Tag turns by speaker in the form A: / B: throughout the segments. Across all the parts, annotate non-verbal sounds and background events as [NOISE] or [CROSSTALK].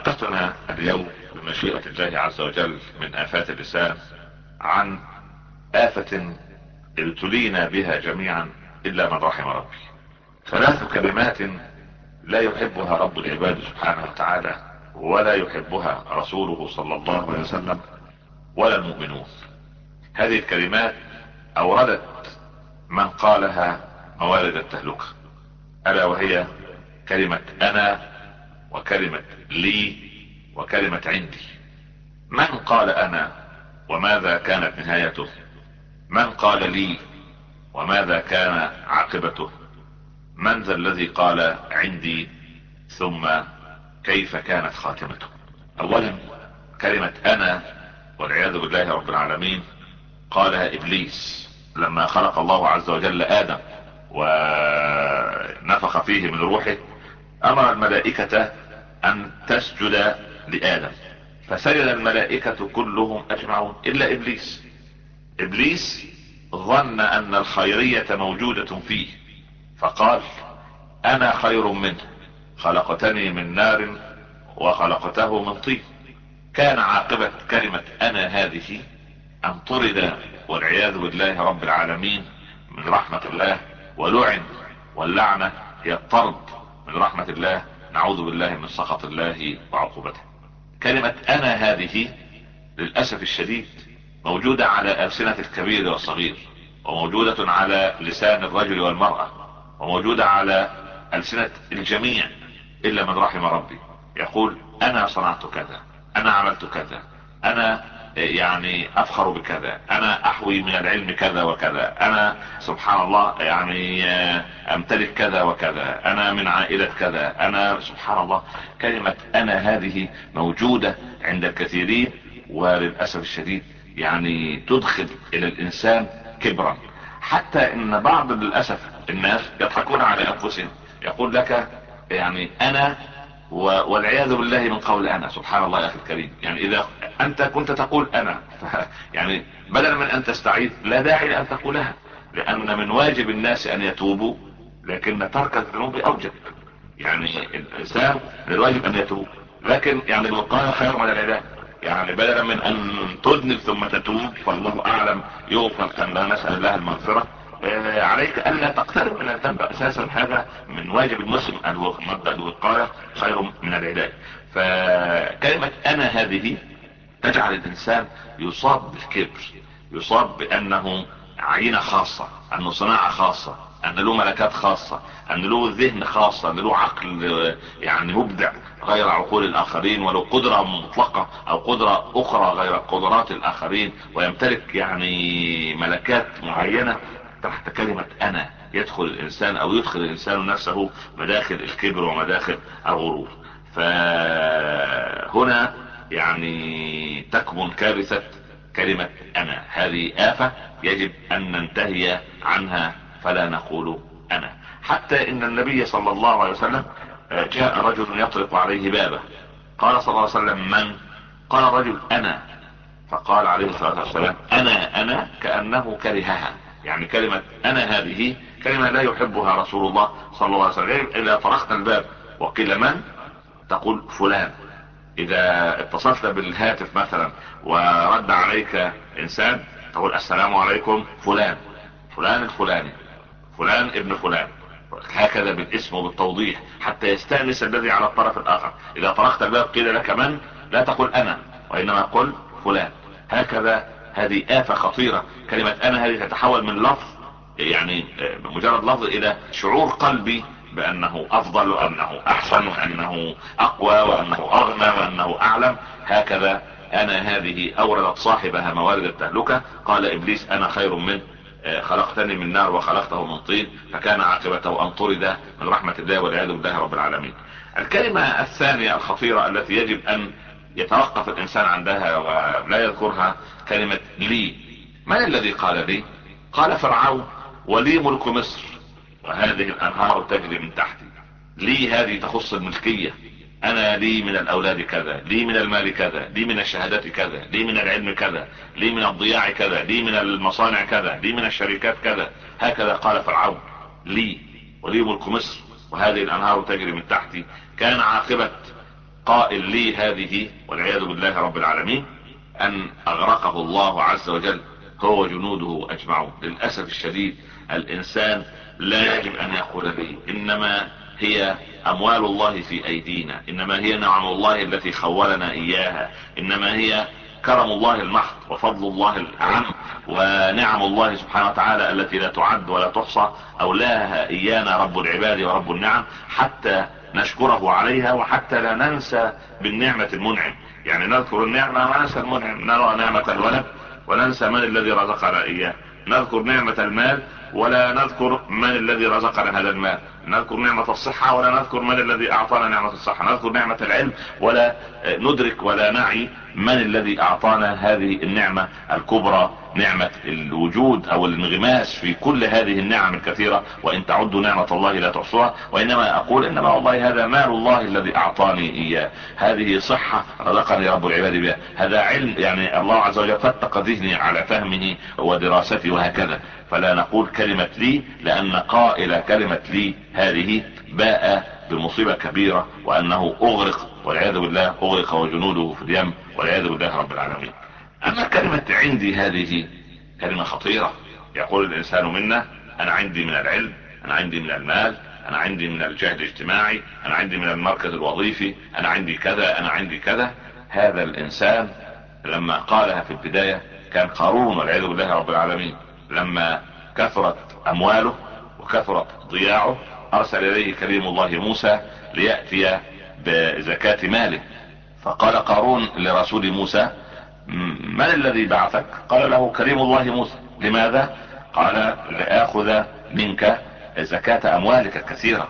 A: حلقتنا اليوم بمشيئة الله عز وجل من آفات اللسان عن آفة ابتلينا بها جميعا إلا من رحم ربي. ثلاث كلمات لا يحبها رب العباد سبحانه وتعالى ولا يحبها رسوله صلى الله عليه وسلم ولا المؤمنون. هذه الكلمات أوردت من قالها موارد التهلكة ألا وهي كلمة أنا وكلمة لي وكلمة عندي. من قال أنا وماذا كانت نهايته؟ من قال لي وماذا كان عاقبته؟ من ذا الذي قال عندي ثم كيف كانت خاتمته؟ اولا كلمة أنا والعياذ بالله رب العالمين قالها إبليس لما خلق الله عز وجل آدم ونفخ فيه من روحه. أمر الملائكة أن تسجد لآدم. فسجد الملائكة كلهم أجمعون إلا إبليس. إبليس ظن أن الخيرية موجودة فيه فقال أنا خير منه خلقتني من نار وخلقته من طين. كان عاقبة كلمة أنا هذه أن طرد والعياذ بالله رب العالمين من رحمة الله ولعن واللعنة هي الطرد من رحمة الله. نعوذ بالله من سخط الله وعقوبته. كلمة أنا هذه للأسف الشديد موجودة على ألسنة الكبير والصغير وموجودة على لسان الرجل والمرأة وموجودة على ألسنة الجميع إلا من رحم ربي. يقول أنا صنعت كذا أنا عملت كذا أنا يعني أفخر بكذا. أنا أحوي من العلم كذا وكذا. أنا سبحان الله يعني أمتلك كذا وكذا. أنا من عائلة كذا. أنا سبحان الله كلمة أنا هذه موجودة عند الكثيرين وللأسف الشديد يعني تدخل إلى الإنسان كبرا. حتى إن بعض للأسف الناس يضحكون على أنفسهم. يقول لك يعني أنا والعياذ بالله من قول أنا سبحان الله يا أخي الكريم. يعني إذا أنت كنت تقول أنا [LAUGHS] يعني بدلا من أن تستعيذ لا داعي لأن تقولها لأن من واجب الناس أن يتوبوا لكن ترك الذنوب أوجب. يعني الإنسان من الواجب أن يتوب. لكن يعني الوقاية خير من العلاج. يعني بدلا من أن تذنب ثم تتوب فالله أعلم يغفر كان نسأل الله المغفرة. عليك ألا تقترب من الذنب. أساسا هذا من واجب المسلم مبدأ الوقاية خير من العلاج. فكلمة أنا هذه تجعل الإنسان يصاب بالكبر يصاب بأنه عينة خاصة انه صناعة خاصة أن له ملكات خاصة أن له ذهن خاصة أن له عقل يعني مبدع غير عقول الآخرين ولو قدرة مطلقة أو قدرة أخرى غير قدرات الآخرين ويمتلك يعني ملكات معينة تحت كلمة أنا يدخل الإنسان أو يدخل الإنسان نفسه مداخل الكبر ومداخل الغرور. فهنا يعني تكمن كارثة كلمة أنا. هذه آفة يجب أن ننتهي عنها فلا نقول أنا. حتى إن النبي صلى الله عليه وسلم جاء رجل يطرق عليه بابه. قال صلى الله عليه وسلم من؟ قال الرجل أنا. فقال عليه الصلاة والسلام أنا أنا كأنه كرهها. يعني كلمة أنا هذه كلمة لا يحبها رسول الله صلى الله عليه وسلم اذا طرقت الباب وقيل من؟ تقول فلان. إذا اتصلت بالهاتف مثلا ورد عليك إنسان تقول السلام عليكم فلان فلان الفلاني فلان ابن فلان هكذا بالاسم وبالتوضيح حتى يستأنس الذي على الطرف الآخر. إذا طرقت الباب قيل لك من؟ لا تقول أنا وإنما قل فلان. هكذا هذه آفة خطيرة. كلمة أنا هذه تتحول من لفظ يعني مجرد لفظ إلى شعور قلبي بأنه أفضل وأنه أحسن وأنه أقوى وأنه أغنى وأنه أعلم. هكذا أنا هذه أوردت صاحبها موارد التهلكة. قال إبليس أنا خير منه خلقتني من نار وخلقته من طين فكان عاقبته أن طرد من رحمة الله والعياذ بالله رب العالمين. الكلمة الثانية الخطيرة التي يجب أن يتوقف الإنسان عندها ولا يذكرها كلمة لي. من الذي قال لي؟ قال فرعون ولي ملك مصر وهذه الأنهار تجري من تحتي. لي هذه تخص الملكية. أنا لي من الأولاد كذا لي من المال كذا لي من الشهادات كذا لي من العلم كذا لي من الضياع كذا لي من المصانع كذا لي من الشركات كذا. هكذا قال فرعون لي ولي ملك مصر وهذه الأنهار تجري من تحتي. كان عاقبة قائل لي هذه والعياذ بالله رب العالمين أن أغرقه الله عز وجل هو وجنوده أجمعون. للأسف الشديد الإنسان لا يجب أن يقول لي إنما هي أموال الله في أيدينا إنما هي نعم الله التي خولنا إياها إنما هي كرم الله المحض وفضل الله الاعم ونعم الله سبحانه وتعالى التي لا تعد ولا تحصى أولاها إيانا رب العباد ورب النعم حتى نشكره عليها وحتى لا ننسى بالنعمة المنعم. يعني نذكر النعمة وننسى المنعم. نرى نعمة الولد وننسى من الذي رزقنا إياه. نذكر نعمة المال ولا نذكر من الذي رزقنا هذا المال. نذكر نعمة الصحة ولا نذكر من الذي أعطانا نعمة الصحة. نذكر نعمة العلم ولا ندرك ولا نعي من الذي أعطانا هذه النعمة الكبرى نعمة الوجود أو الانغماس في كل هذه النعم الكثيرة. وإن تعدوا نعمة الله لا تحصوها. وإنما أقول إنما والله هذا مال الله الذي أعطاني إياه. هذه صحة رزقني رب العباد بها. هذا علم يعني الله عز وجل فتق ذهني على فهمه ودراسته وهكذا. فلا نقول كلمة لي لأن قائل كلمة لي هذه باء بمصيبة كبيرة وأنه أغرق والعياذ بالله أغرق وجنوده في اليم والعياذ بالله رب العالمين. أما كلمة عندي هذه كلمة خطيرة. يقول الإنسان منا أنا عندي من العلم أنا عندي من المال أنا عندي من الجهد الاجتماعي أنا عندي من المركز الوظيفي أنا عندي كذا أنا عندي كذا. هذا الإنسان لما قالها في البداية كان قارون والعياذ بالله رب العالمين. لما كثرت أمواله وكثرت ضياعه. أرسل إليه كريم الله موسى ليأتي بزكاة ماله. فقال قارون لرسول موسى من الذي بعثك؟ قال له كريم الله موسى. لماذا؟ قال لآخذ منك زكاة أموالك الكثيرة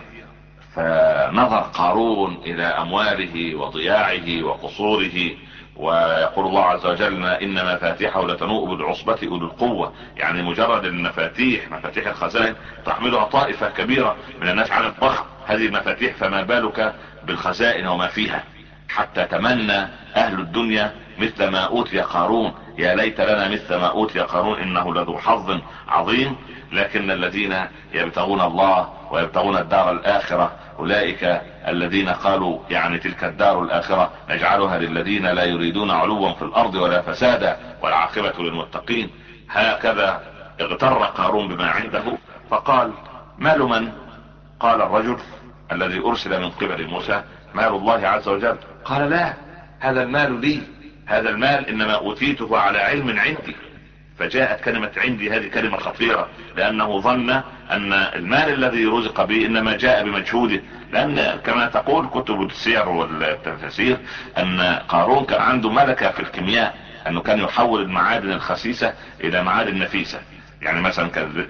A: فنظر قارون إلى أمواله وضياعه وقصوره. ويقول الله عز وجل إن مفاتيحه لتنوء بالعصبة اولي القوة. يعني مجرد المفاتيح مفاتيح الخزائن تحملها طائفة كبيرة من الناس على الضخم. هذه المفاتيح فما بالك بالخزائن وما فيها؟ حتى تمنى أهل الدنيا مثل ما أوتي قارون. يا ليت لنا مثل ما أوتي قارون إنه لذو حظ عظيم. لكن الذين يبتغون الله ويبتغون الدار الآخرة. أولئك الذين قالوا يعني تلك الدار الآخرة نجعلها للذين لا يريدون علوا في الأرض ولا فسادا والعاقبة للمتقين. هكذا اغتر قارون بما عنده فقال مال من؟ قال الرجل الذي أرسل من قبل موسى مال الله عز وجل. قال لا هذا المال لي. هذا المال إنما أوتيته على علم عندي. فجاءت كلمة عندي هذه كلمة خطيرة لأنه ظن أن المال الذي رزق به إنما جاء بمجهوده. لأن كما تقول كتب السير والتفاسير أن قارون كان عنده ملكة في الكيمياء أنه كان يحول المعادن الخسيسة إلى معادن نفيسة. يعني مثلا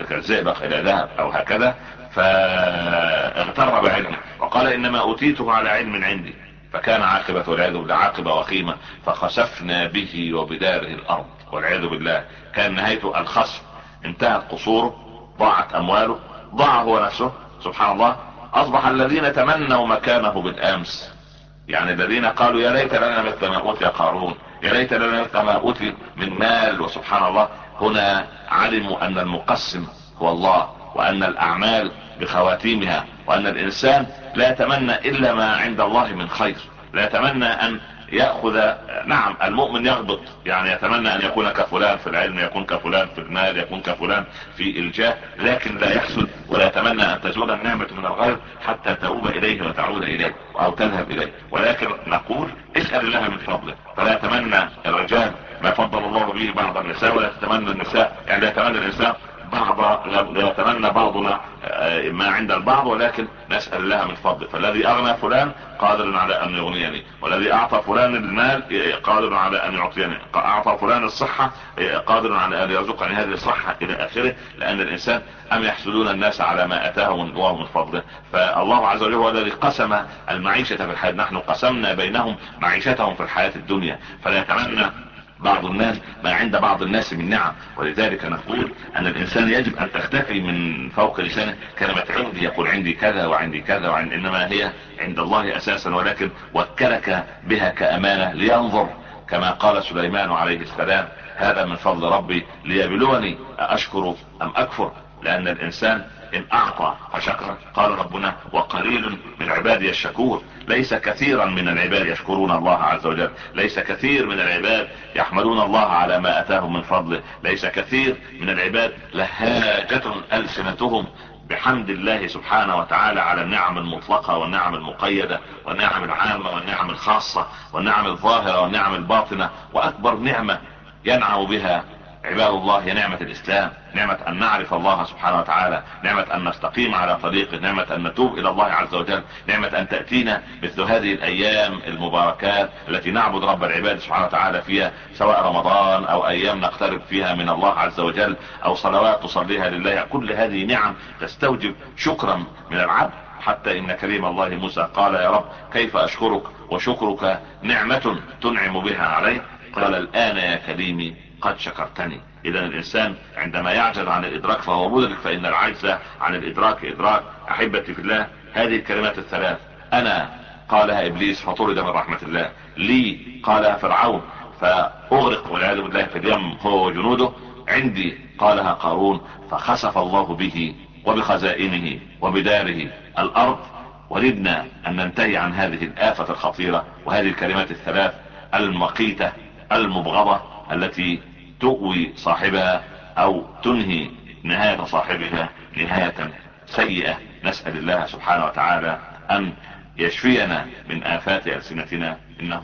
A: كالزئبق إلى ذهب أو هكذا فاغتر بعلمه وقال إنما أوتيته على علم عندي. فكان عاقبة والعياذ بالله عاقبة وخيمة فخسفنا به وبداره الأرض. والعياذ بالله كان نهايته الخسف انتهت قصوره ضاعت أمواله ضاع هو نفسه. سبحان الله. أصبح الذين تمنوا مكانه بالأمس. يعني الذين قالوا يا ليت لنا مثل ما أوتي قارون يا ليت لنا مثل ما أوتي من مال. وسبحان الله. هنا علموا أن المقسم هو الله وأن الأعمال بخواتيمها وأن الإنسان لا يتمنى إلا ما عند الله من خير. لا يتمنى أن يأخذ نعم المؤمن يغبط يعني يتمنى أن يكون كفلان في العلم يكون كفلان في المال يكون كفلان في الجاه لكن لا يحسد ولا يتمنى أن تزول النعمة من الغير حتى تؤوب إليه وتعود إليه أو تذهب إليه. ولكن نقول اسأل الله من فضله. فلا يتمنى الرجال ما فضل الله به بعض النساء ولا تتمنى النساء يعني لا يتمنى الإنسان بعض يتمنى بعضنا ما عند البعض ولكن نسأل الله من فضله فالذي أغنى فلان قادر على أن يغنيني. والذي أعطى فلان المال قادر على أن يعطيني. أعطى فلان الصحة قادر على أن يرزقني. هذه الصحة إلى آخره لأن الإنسان أم يحسدون الناس على ما أتاهم الله من فضله. فالله عز وجل هو الذي قسم المعيشة في الحياة. نحن قسمنا بينهم معيشتهم في الحياة الدنيا. فلا يتمنى بعض الناس ما عند بعض الناس من نعم. ولذلك نقول أن الإنسان يجب أن تختفي من فوق لسانه. كلمة عندي يقول عندي كذا وعندي كذا وعندي إنما هي عند الله أساسا. ولكن وكلك بها كأمانة لينظر. كما قال سليمان عليه السلام هذا من فضل ربي ليبلوني. اشكر أم أكفر؟ لأن الإنسان إن أعطى فشكر قال ربنا وقليل من عبادي الشكور. ليس كثيرا من العباد يشكرون الله عز وجل. ليس كثير من العباد يحمدون الله على ما أتاهم من فضله. ليس كثير من العباد لهاجة ألسنتهم بحمد الله سبحانه وتعالى على النعم المطلقة والنعم المقيدة والنعم العامة والنعم الخاصة والنعم الظاهرة والنعم الباطنة. وأكبر نعمة ينعم بها عباد الله هي نعمة الإسلام نعمة أن نعرف الله سبحانه وتعالى نعمة أن نستقيم على طريقه نعمة أن نتوب إلى الله عز وجل نعمة أن تأتينا مثل هذه الأيام المباركات التي نعبد رب العباد سبحانه وتعالى فيها سواء رمضان أو أيام نقترب فيها من الله عز وجل أو صلوات تصليها لله. كل هذه نعم تستوجب شكرا من العبد. حتى إن كريم الله موسى قال يا رب كيف أشكرك وشكرك نعمة تنعم بها علي قال الآن يا كريمي قد شكرتني. اذا الإنسان عندما يعجز عن الإدراك فهو مدرك فإن العجز عن الإدراك إدراك. أحبتي في الله هذه الكلمات الثلاث. أنا قالها إبليس فطرد من رحمة الله. لي قالها فرعون فأغرق والعياذ بالله في اليم هو وجنوده. عندي قالها قارون فخسف الله به وبخزائنه وبداره الأرض. ولدنا أن ننتهي عن هذه الآفة الخطيرة وهذه الكلمات الثلاث. المقيتة المبغضة التي تؤوي صاحبها أو تنهي نهاية صاحبها نهاية سيئة. نسأل الله سبحانه وتعالى أن يشفينا من آفات ألسنتنا. إنه